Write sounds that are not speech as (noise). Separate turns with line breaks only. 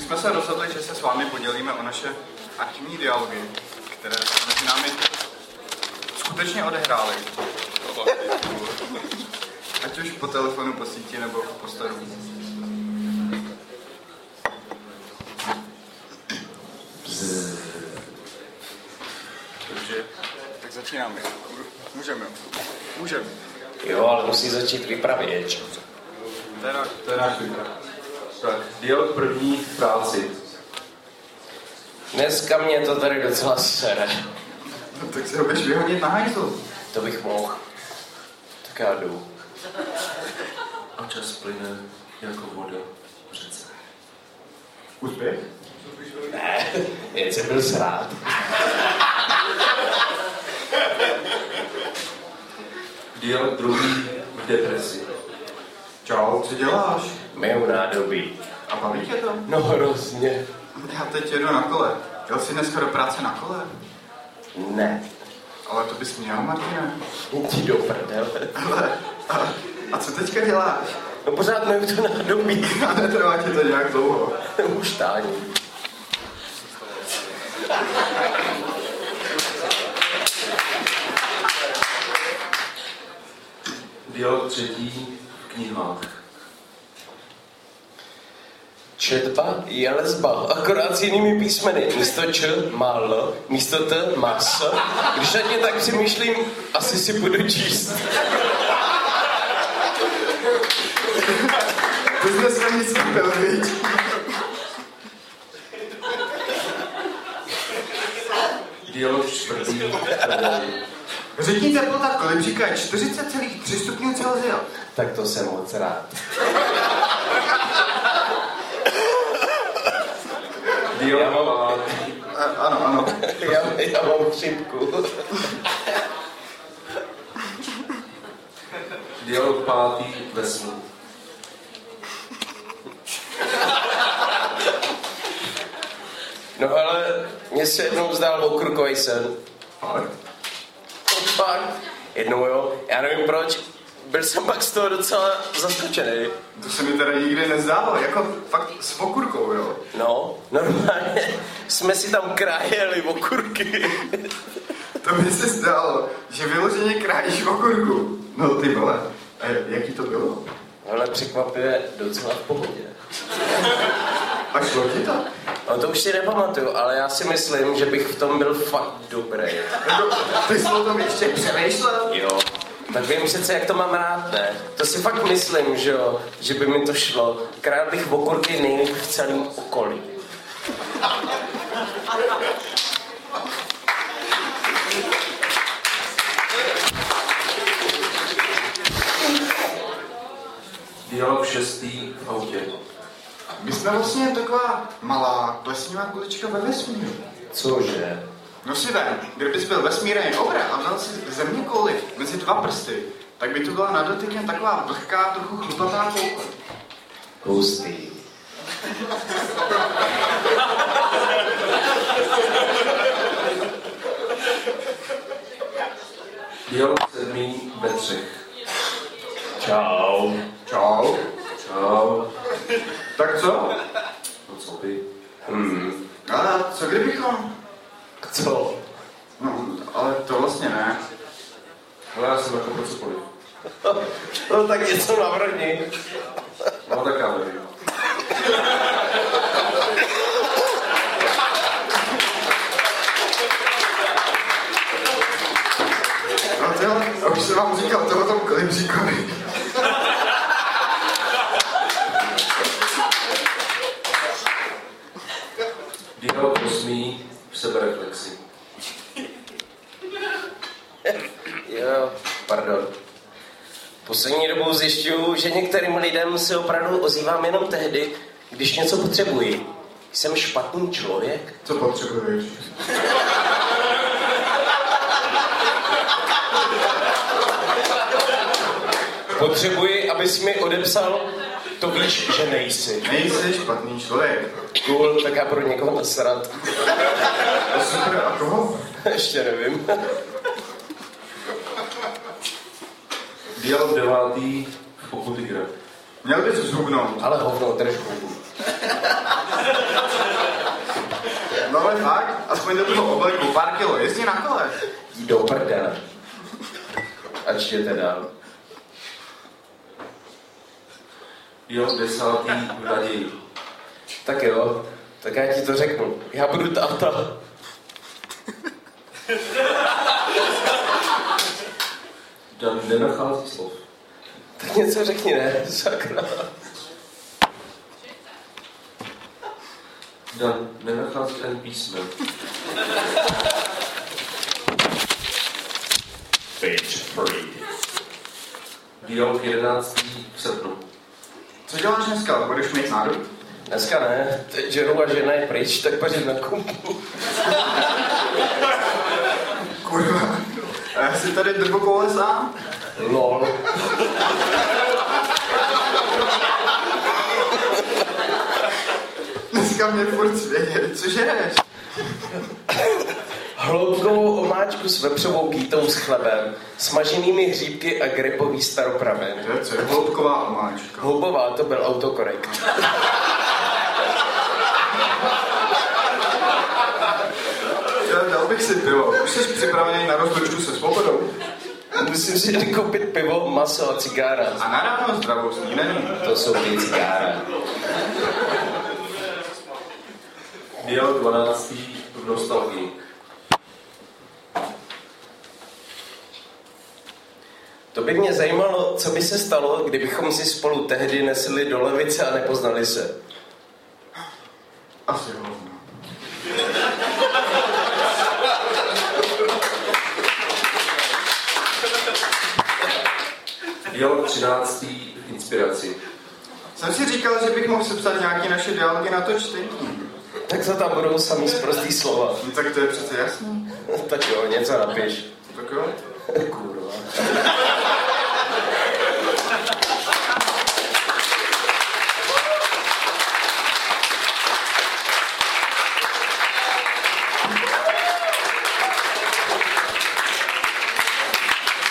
My jsme se rozhodli, že se s vámi podělíme o naše archivní dialogy, které mezi námi skutečně odehrály. Ať už po telefonu, po síti nebo po staru. Takže, tak začínáme. Můžeme. Můžeme.
Jo, ale musí začít vypravěč.
Teda,
To je náš výklad. Tak, dialog první v práci.
Dneska mě to tady docela sere.
no, tak se ho budeš vyhodit na hajzlu.
To bych mohl. Tak já jdu.
A čas plyne jako voda v řece.
Úspěch?
Ne, jen jsem byl srát.
Dialog druhý v depresi.
Čau, co děláš?
Mého nádobí.
A baví tě to?
No hrozně.
Já teď jedu na kole. Jel jsi dneska do práce na kole?
Ne.
Ale to bys měl, Martine.
Jdi do prdele.
Ale, a, a co teďka děláš?
No pořád mají to nádobí.
A netrvá ti to nějak dlouho.
Už táň.
Dialog třetí v knihách.
Četba je lesba, akorát s jinými písmeny. Místo Č má L, místo T má S. Když na ně tak přemýšlím, asi si budu číst.
Ty jsi dneska nic viď?
Dialog čtvrtý.
Řekni teplota kolik říká 40,3 stupňů Celsia.
Tak to jsem moc rád.
Pátý.
A, ano, ano.
Já, já mám chřipku.
Dialog pátý ve snu.
No ale mně se jednou zdál okurkový sen.
Fakt?
Fakt. Jednou jo, já nevím proč. Byl jsem pak z toho docela zaskočený.
To se mi teda nikdy nezdálo, jako fakt s okurkou, jo.
No, normálně jsme si tam krájeli okurky.
To by se zdálo, že vyloženě krájíš okurku. No ty vole, a jaký to bylo?
Ale překvapivě docela v pohodě.
A šlo ti to?
No to už si nepamatuju, ale já si myslím, že bych v tom byl fakt dobrý.
Ty jsi o tom ještě přemýšlel?
Jo. Tak vím přece, jak to mám rád, ne? To si fakt myslím, že jo, že by mi to šlo. Král bych okurky nejlíp v celém okolí.
Dialog šestý v autě.
My jsme vlastně taková malá plesnivá kulička ve vesmíru.
Cože?
No si vem, kdybys byl vesmírný obra a vzal si země kouli mezi dva prsty, tak by to byla na dotyk jen taková vlhká, trochu chlupatá koulka.
Hustý.
Dialog sedmý ve třech.
Čau.
Čau.
Čau.
Tak co?
No co ty?
Hmm.
Ale co kdybychom?
Co?
No, ale to vlastně ne.
Ale já jsem jako pro cokoliv.
No tak něco navrhni.
No tak já nevím.
No tyhle, už jsem vám říkal, to o tom Klipříkovi.
Dialog osmý v sebereflexi.
Jo, pardon. Poslední dobou zjišťuju, že některým lidem se opravdu ozývám jenom tehdy, když něco potřebuji. Jsem špatný člověk?
Co potřebuješ?
Potřebuji, abys mi odepsal, to víš, že nejsi.
Nejsi špatný člověk.
Cool, tak já pro někoho nasrat.
To super, a koho?
Ještě nevím.
Dialog devátý v pokuty gra.
Měl bys zhubnout.
Ale hovno, držku.
No ale fakt, aspoň do toho obleku, pár kilo, jezdí na kole.
Jdi do prdele. A čtěte dál.
Jo, desátý v naději.
Tak jo, tak já ti to řeknu. Já budu táta.
Dan nenachází slov.
Tak něco řekni, ne? Sakra.
Dan nenachází ani písmen.
Page free.
Dialog 11. v srpnu.
Co děláš dneska? Budeš mít národ?
Dneska ne, teď ženu a žena je pryč, tak pařit na kumpu.
Kurva. A já si tady drbu koule sám.
Lol.
Dneska mě furt svědět. Co žereš?
Hloubkovou omáčku s vepřovou kýtou s chlebem, smaženými hříbky a gripový staropramen.
To je co je hloubková omáčka.
Houbová, to byl autokorekt.
Já dal bych si pivo. Už jsi připravený na rozlučku se svobodou?
Musím si koupit pivo, maso a cigára.
A na ráno zdravou snídaní.
To jsou ty cigára.
Dialog 12. v nostalgii.
To by mě zajímalo, co by se stalo, kdybychom si spolu tehdy nesli do levice a nepoznali se.
Asi hovno.
Dialog 13. v inspiraci.
Jsem si říkal, že bych mohl sepsat nějaké naše dialogy na to čtení.
Tak to tam budou samý zprostý slova.
No, tak to je přece jasný. (laughs)
tak jo, něco napiš.
Tak jo. (laughs)
Kurva.